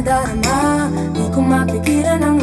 nadama Di ko mapigilan ang